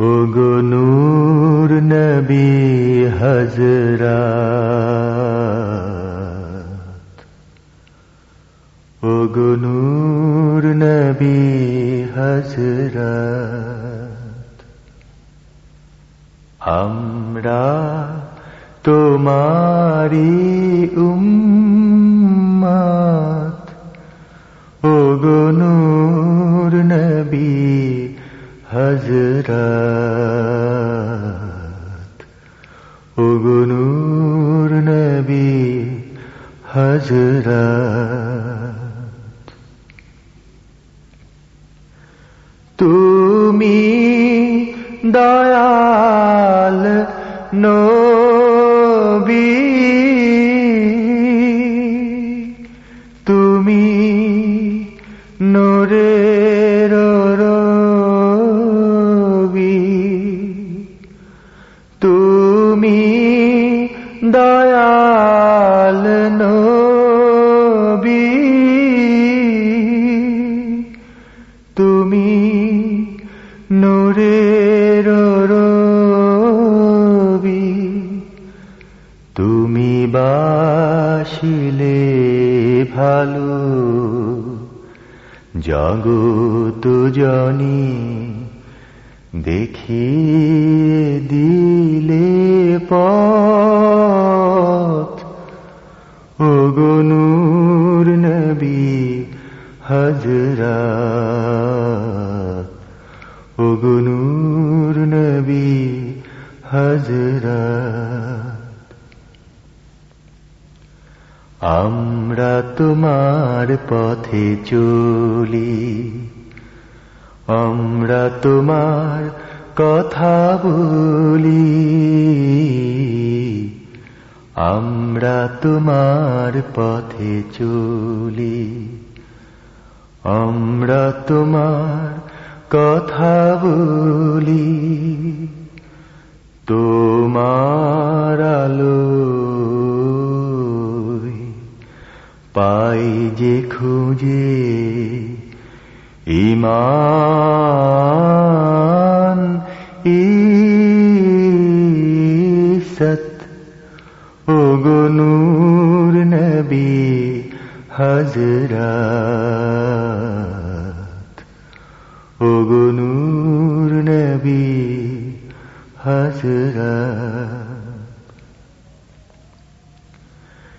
ওগো নূর নবী হজরা ওগো নূর নবী হজরা আমরা তোমারি হজরত ওগো নূর নবী হজরত তুমি দয়াল নবী তুমি দয়াল নবী। তুমি নোরের রবি। তুমি বাসিলে ভালো। জগত জনি দেখিয়ে দিলে পথ। ও গনুর নবী হজরা ও নবী হজরা আমরা তোমার পথে চলি। আমরা তোমার কথা বলি। আমরা তোমার পথে চলি। আমরা তোমার কথা বলি। তোমার আলো পাই যে খুঁজে ইমান ইসত ও গনুর নবী হজরত ও গনুর নবী হজরত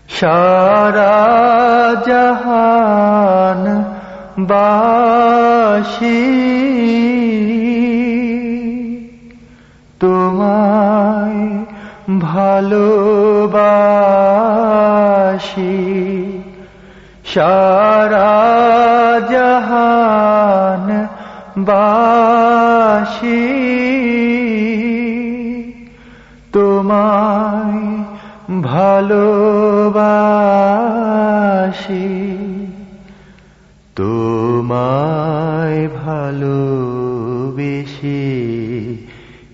সারা জাহান বাসি তোমায় ভালোবাসি। সারা জাহান বাসি তোমায় ভালোবাসি। তোমায়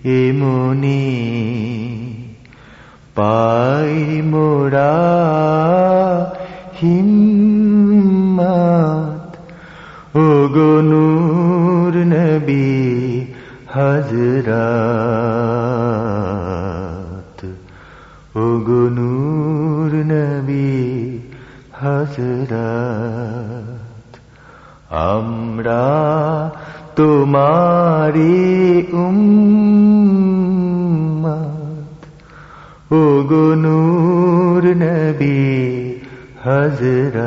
এমনি পাই মোরা হিম্মত। ও গনুর নবী হজরত ও গনুর নবী হজরত আমরা তোমারি উম্মত ও গনুর নবী হজরত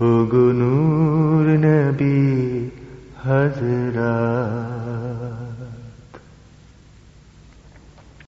ও গনুর নবী হজরত